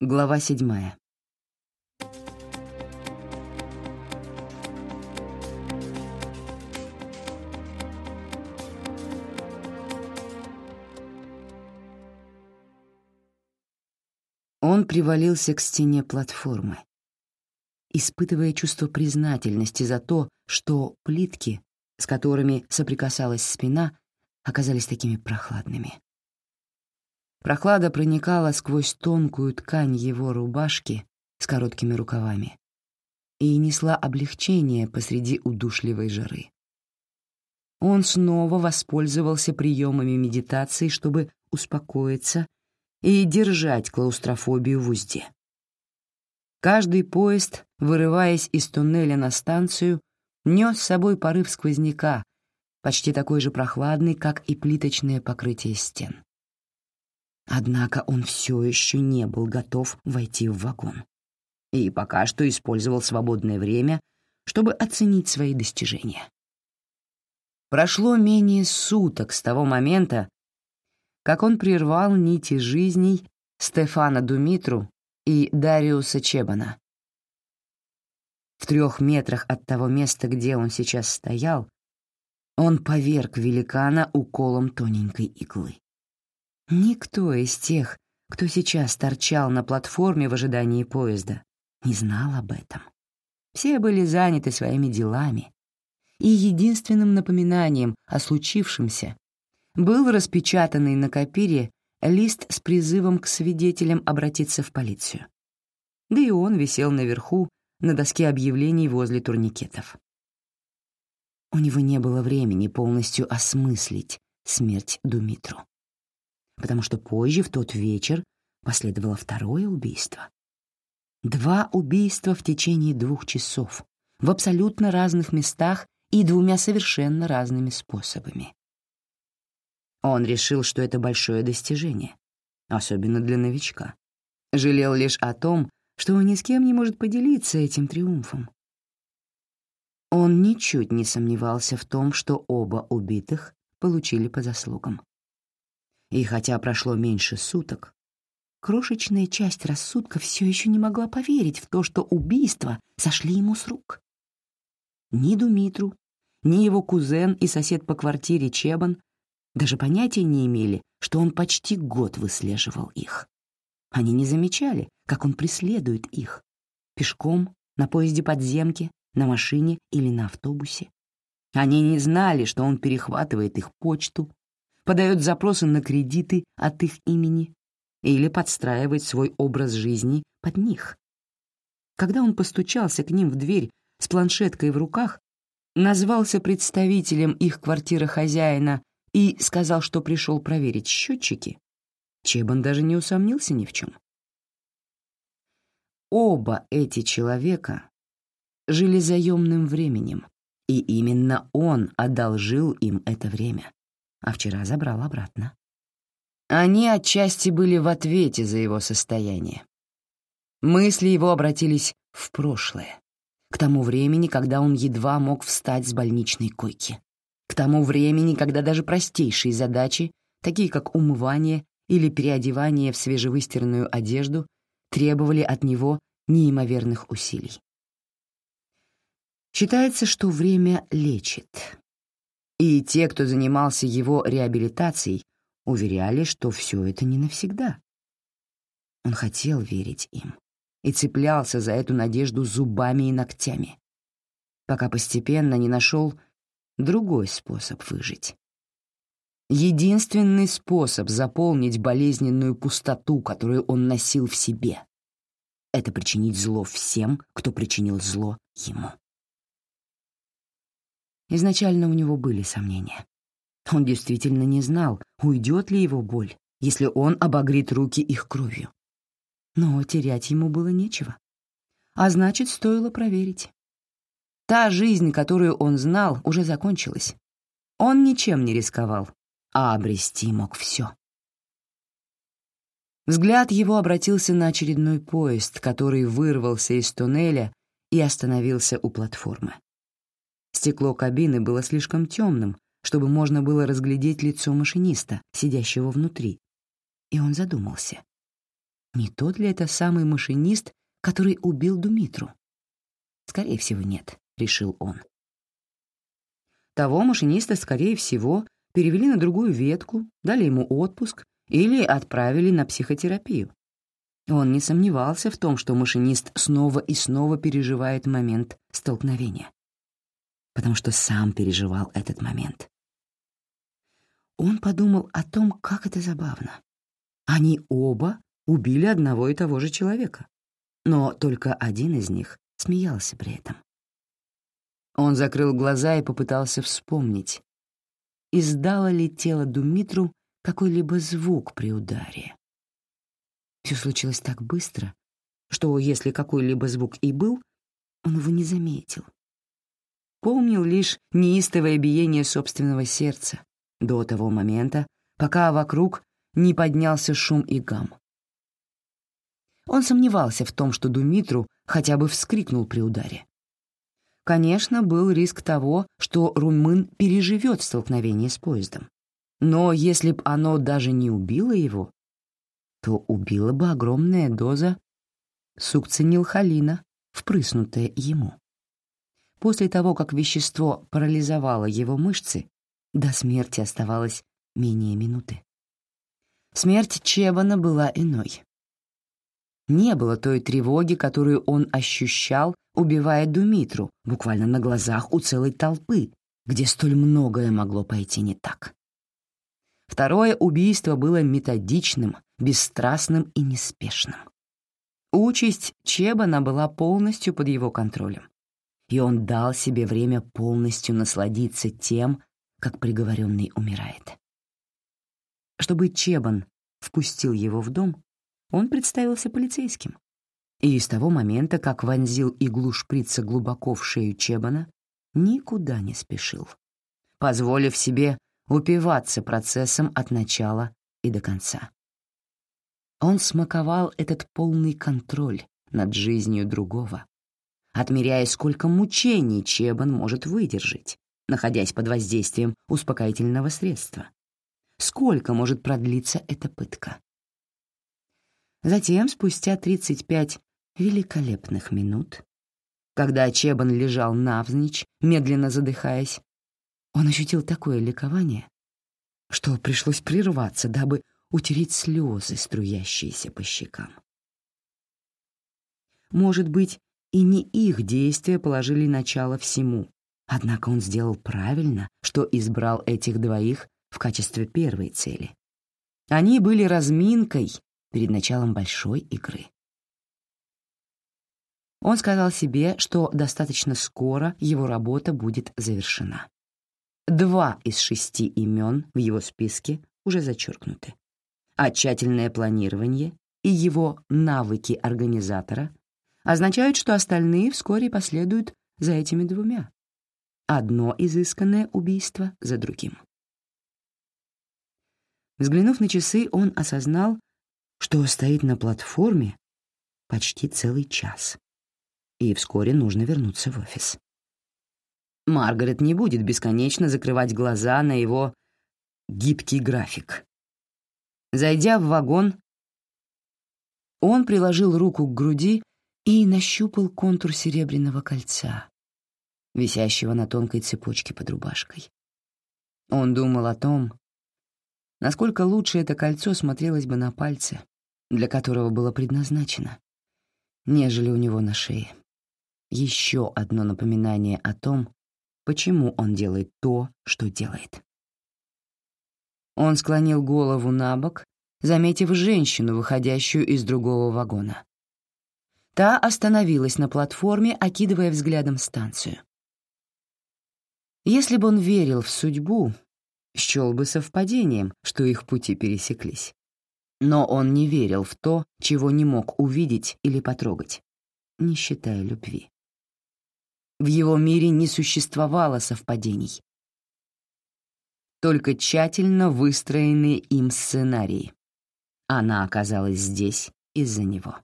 Глава седьмая. Он привалился к стене платформы, испытывая чувство признательности за то, что плитки, с которыми соприкасалась спина, оказались такими прохладными. Прохлада проникала сквозь тонкую ткань его рубашки с короткими рукавами и несла облегчение посреди удушливой жары. Он снова воспользовался приемами медитации, чтобы успокоиться и держать клаустрофобию в узде. Каждый поезд, вырываясь из туннеля на станцию, нес с собой порыв сквозняка, почти такой же прохладный, как и плиточное покрытие стен. Однако он все еще не был готов войти в вагон. И пока что использовал свободное время, чтобы оценить свои достижения. Прошло менее суток с того момента, как он прервал нити жизней Стефана Думитру и Дариуса Чебана. В трех метрах от того места, где он сейчас стоял, он поверг великана уколом тоненькой иглы. Никто из тех, кто сейчас торчал на платформе в ожидании поезда, не знал об этом. Все были заняты своими делами, и единственным напоминанием о случившемся был распечатанный на копире лист с призывом к свидетелям обратиться в полицию. Да и он висел наверху на доске объявлений возле турникетов. У него не было времени полностью осмыслить смерть Думитру потому что позже, в тот вечер, последовало второе убийство. Два убийства в течение двух часов, в абсолютно разных местах и двумя совершенно разными способами. Он решил, что это большое достижение, особенно для новичка. Жалел лишь о том, что ни с кем не может поделиться этим триумфом. Он ничуть не сомневался в том, что оба убитых получили по заслугам. И хотя прошло меньше суток, крошечная часть рассудка все еще не могла поверить в то, что убийства сошли ему с рук. Ни Думитру, ни его кузен и сосед по квартире Чебан даже понятия не имели, что он почти год выслеживал их. Они не замечали, как он преследует их. Пешком, на поезде подземки, на машине или на автобусе. Они не знали, что он перехватывает их почту, подает запросы на кредиты от их имени или подстраивает свой образ жизни под них. Когда он постучался к ним в дверь с планшеткой в руках, назвался представителем их квартиры хозяина и сказал, что пришел проверить счетчики, Чебан даже не усомнился ни в чем. Оба эти человека жили заемным временем, и именно он одолжил им это время а вчера забрал обратно. Они отчасти были в ответе за его состояние. Мысли его обратились в прошлое, к тому времени, когда он едва мог встать с больничной койки, к тому времени, когда даже простейшие задачи, такие как умывание или переодевание в свежевыстиранную одежду, требовали от него неимоверных усилий. Считается, что время лечит, и те, кто занимался его реабилитацией, уверяли, что все это не навсегда. Он хотел верить им и цеплялся за эту надежду зубами и ногтями, пока постепенно не нашел другой способ выжить. Единственный способ заполнить болезненную пустоту, которую он носил в себе — это причинить зло всем, кто причинил зло ему. Изначально у него были сомнения. Он действительно не знал, уйдет ли его боль, если он обогрит руки их кровью. Но терять ему было нечего. А значит, стоило проверить. Та жизнь, которую он знал, уже закончилась. Он ничем не рисковал, а обрести мог все. Взгляд его обратился на очередной поезд, который вырвался из туннеля и остановился у платформы. Стекло кабины было слишком темным, чтобы можно было разглядеть лицо машиниста, сидящего внутри. И он задумался. Не тот ли это самый машинист, который убил Думитру? Скорее всего, нет, решил он. Того машиниста, скорее всего, перевели на другую ветку, дали ему отпуск или отправили на психотерапию. Он не сомневался в том, что машинист снова и снова переживает момент столкновения, потому что сам переживал этот момент. Он подумал о том, как это забавно. Они оба убили одного и того же человека, но только один из них смеялся при этом. Он закрыл глаза и попытался вспомнить, издало ли тело Думитру какой-либо звук при ударе. Все случилось так быстро, что если какой-либо звук и был, он его не заметил. Помнил лишь неистовое биение собственного сердца до того момента, пока вокруг не поднялся шум и гам. Он сомневался в том, что Думитру хотя бы вскрикнул при ударе. Конечно, был риск того, что румын переживет столкновение с поездом. Но если б оно даже не убило его, то убила бы огромная доза сукцинилхолина, впрыснутая ему. После того, как вещество парализовало его мышцы, до смерти оставалось менее минуты. Смерть Чебана была иной. Не было той тревоги, которую он ощущал, убивая Думитру, буквально на глазах у целой толпы, где столь многое могло пойти не так. Второе убийство было методичным, бесстрастным и неспешным. Участь Чебана была полностью под его контролем, и он дал себе время полностью насладиться тем, как приговоренный умирает. Чтобы Чебан впустил его в дом, он представился полицейским. И с того момента, как вонзил иглу шприца глубоко в шею Чебана, никуда не спешил, позволив себе упиваться процессом от начала и до конца. Он смаковал этот полный контроль над жизнью другого, отмеряя, сколько мучений Чебан может выдержать, находясь под воздействием успокоительного средства. Сколько может продлиться эта пытка? Затем, спустя 35 великолепных минут, когда Чебан лежал навзничь, медленно задыхаясь, он ощутил такое ликование, что пришлось прерваться, дабы утереть слезы, струящиеся по щекам. Может быть, и не их действия положили начало всему, однако он сделал правильно, что избрал этих двоих в качестве первой цели. Они были разминкой перед началом большой игры. Он сказал себе, что достаточно скоро его работа будет завершена. Два из шести имен в его списке уже зачеркнуты а тщательное планирование и его навыки организатора означают, что остальные вскоре последуют за этими двумя. Одно изысканное убийство за другим. Взглянув на часы, он осознал, что стоит на платформе почти целый час, и вскоре нужно вернуться в офис. Маргарет не будет бесконечно закрывать глаза на его гибкий график. Зайдя в вагон, он приложил руку к груди и нащупал контур серебряного кольца, висящего на тонкой цепочке под рубашкой. Он думал о том, насколько лучше это кольцо смотрелось бы на пальце, для которого было предназначено, нежели у него на шее. Еще одно напоминание о том, почему он делает то, что делает. Он склонил голову на бок, заметив женщину, выходящую из другого вагона. Та остановилась на платформе, окидывая взглядом станцию. Если бы он верил в судьбу, счел бы совпадением, что их пути пересеклись. Но он не верил в то, чего не мог увидеть или потрогать, не считая любви. В его мире не существовало совпадений, только тщательно выстроенные им сценарии. Она оказалась здесь из-за него.